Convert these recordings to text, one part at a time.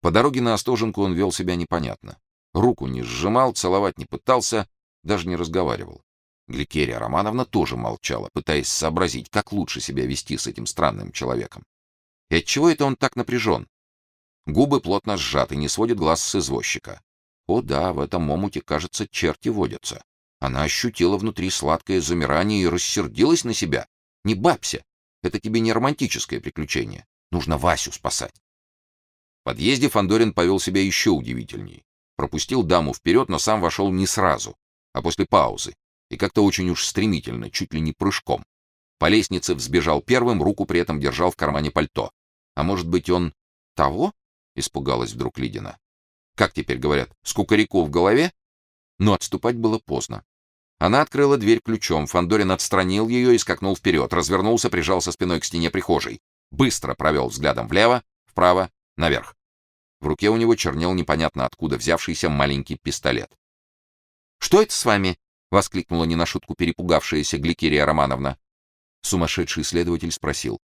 По дороге на Остоженку он вел себя непонятно. Руку не сжимал, целовать не пытался, даже не разговаривал. Гликерия Романовна тоже молчала, пытаясь сообразить, как лучше себя вести с этим странным человеком. И отчего это он так напряжен? Губы плотно сжаты, не сводит глаз с извозчика. О да, в этом омуте, кажется, черти водятся. Она ощутила внутри сладкое замирание и рассердилась на себя. Не бабся. Это тебе не романтическое приключение. Нужно Васю спасать. Подъезде Фандорин повел себя еще удивительней. Пропустил даму вперед, но сам вошел не сразу, а после паузы, и как-то очень уж стремительно, чуть ли не прыжком. По лестнице взбежал первым, руку при этом держал в кармане пальто. А может быть, он того? испугалась вдруг Лидина. Как теперь говорят, с кукареку в голове? Но отступать было поздно. Она открыла дверь ключом, Фандорин отстранил ее и скакнул вперед, развернулся, прижался спиной к стене прихожей, быстро провел взглядом влево, вправо, наверх. В руке у него чернел непонятно откуда взявшийся маленький пистолет. "Что это с вами?" воскликнула не на шутку перепугавшаяся Гликерия Романовна. Сумасшедший следователь спросил: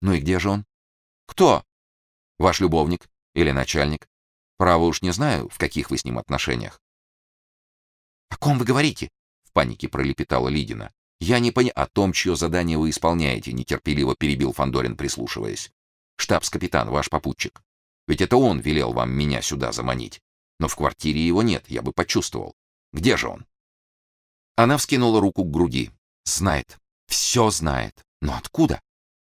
"Ну и где же он?" "Кто? Ваш любовник или начальник? Право уж не знаю, в каких вы с ним отношениях". "О ком вы говорите?" панике пролепетала Лидина. Я не поня о том, чье задание вы исполняете, нетерпеливо перебил Фандорин, прислушиваясь. Штабс-капитан, ваш попутчик. Ведь это он велел вам меня сюда заманить. Но в квартире его нет, я бы почувствовал. Где же он? Она вскинула руку к груди. Знает, все знает. Но откуда?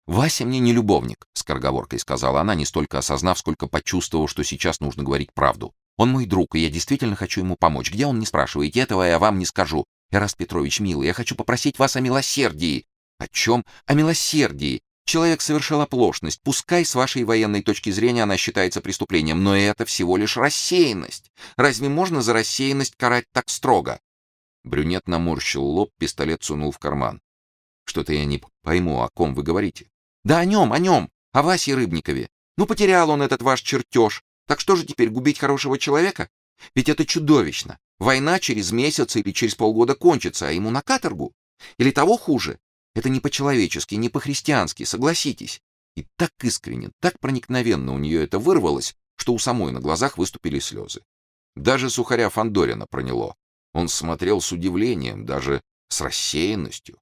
Вася мне не любовник, скороговоркой сказала она, не столько осознав, сколько почувствовав, что сейчас нужно говорить правду. Он мой друг, и я действительно хочу ему помочь. Где он, не спрашивайте этого, я вам не скажу. Эраст Петрович, милый, я хочу попросить вас о милосердии. О чем? О милосердии. Человек совершил оплошность. Пускай с вашей военной точки зрения она считается преступлением, но это всего лишь рассеянность. Разве можно за рассеянность карать так строго? Брюнет наморщил лоб, пистолет сунул в карман. Что-то я не пойму, о ком вы говорите. Да о нем, о нем, о Васе Рыбникове. Ну потерял он этот ваш чертеж. Так что же теперь губить хорошего человека? Ведь это чудовищно. Война через месяц или через полгода кончится, а ему на каторгу. Или того хуже. Это не по-человечески, не по-христиански, согласитесь. И так искренне, так проникновенно у нее это вырвалось, что у самой на глазах выступили слезы. Даже сухаря Фандорина проняло. Он смотрел с удивлением, даже с рассеянностью.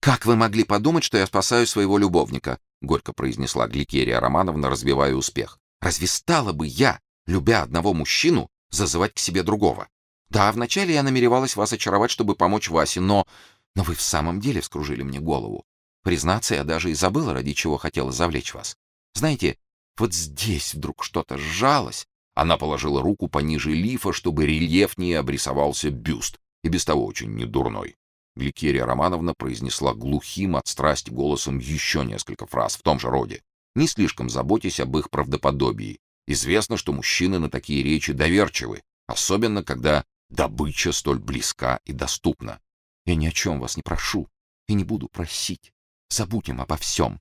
Как вы могли подумать, что я спасаю своего любовника, горько произнесла Гликерия Романовна, развивая успех. Разве стала бы я, любя одного мужчину, зазывать к себе другого. Да, вначале я намеревалась вас очаровать, чтобы помочь Васе, но но вы в самом деле вскружили мне голову. Признаться, я даже и забыла, ради чего хотела завлечь вас. Знаете, вот здесь вдруг что-то сжалось. Она положила руку пониже лифа, чтобы рельефнее обрисовался бюст, и без того очень недурной. Гликерия Романовна произнесла глухим от страсти голосом еще несколько фраз в том же роде, не слишком заботясь об их правдоподобии, Известно, что мужчины на такие речи доверчивы, особенно когда добыча столь близка и доступна. Я ни о чем вас не прошу и не буду просить. Забудем обо всем.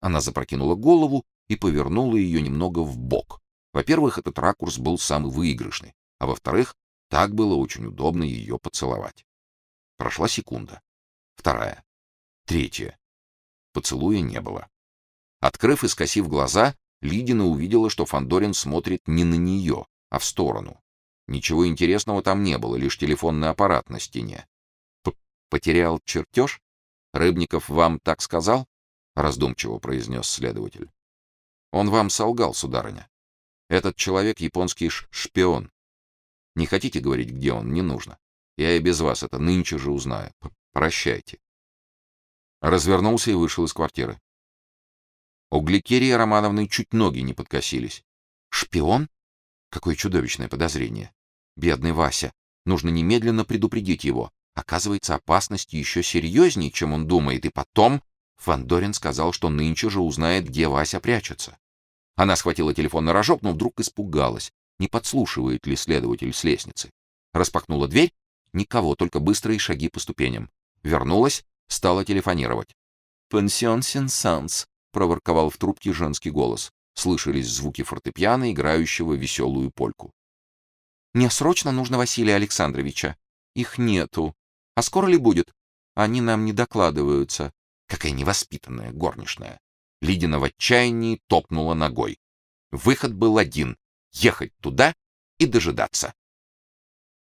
Она запрокинула голову и повернула ее немного в бок. Во-первых, этот ракурс был самый выигрышный, а во-вторых, так было очень удобно ее поцеловать. Прошла секунда, вторая, третья. Поцелуя не было. Открыв и скосив глаза, Лидина увидела, что Фандорин смотрит не на нее, а в сторону. Ничего интересного там не было, лишь телефонный аппарат на стене. Потерял чертеж? Рыбников вам так сказал? раздумчиво произнес следователь. Он вам солгал, сударыня. Этот человек японский шпион. Не хотите говорить, где он, не нужно. Я и без вас это нынче же узнаю. Прощайте. Развернулся и вышел из квартиры. У Гликерии Романовны чуть ноги не подкосились. Шпион? Какое чудовищное подозрение. Бедный Вася. Нужно немедленно предупредить его. Оказывается, опасность еще серьезнее, чем он думает, и потом Фандорин сказал, что нынче же узнает, где Вася прячется. Она схватила телефон на рожок, но вдруг испугалась, не подслушивает ли следователь с лестницы. Распахнула дверь, никого, только быстрые шаги по ступеням. Вернулась, стала телефонировать. «Пансион Сен-Санс», проворковал в трубке женский голос. Слышались звуки фортепиано, играющего веселую польку. Мне срочно нужно Василия Александровича. Их нету. А скоро ли будет? Они нам не докладываются. Какая невоспитанная горничная. Лидина в отчаянии топнула ногой. Выход был один — ехать туда и дожидаться.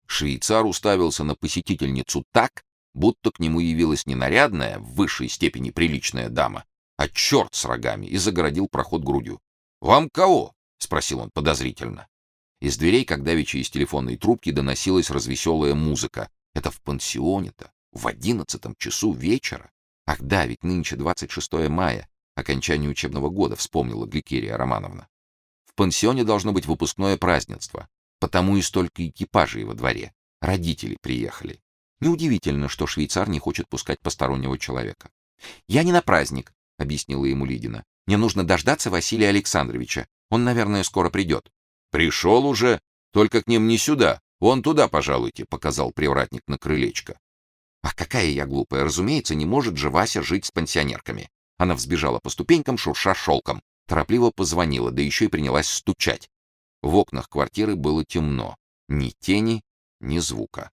Швейцар уставился на посетительницу так, будто к нему явилась не нарядная, в высшей степени приличная дама, а черт с рогами, и загородил проход грудью. «Вам кого?» — спросил он подозрительно. Из дверей, как давеча из телефонной трубки, доносилась развеселая музыка. Это в пансионе-то, в одиннадцатом часу вечера. Ах да, ведь нынче 26 мая, окончание учебного года, вспомнила Гликерия Романовна. В пансионе должно быть выпускное празднество, потому и столько экипажей во дворе. Родители приехали. Неудивительно, что швейцар не хочет пускать постороннего человека. «Я не на праздник», — объяснила ему Лидина. «Мне нужно дождаться Василия Александровича. Он, наверное, скоро придет». Пришел уже, только к ним не сюда. Вон туда, пожалуйте, показал привратник на крылечко. Ах, какая я глупая, разумеется, не может же Вася жить с пансионерками. Она взбежала по ступенькам, шурша шелком, торопливо позвонила, да еще и принялась стучать. В окнах квартиры было темно, ни тени, ни звука.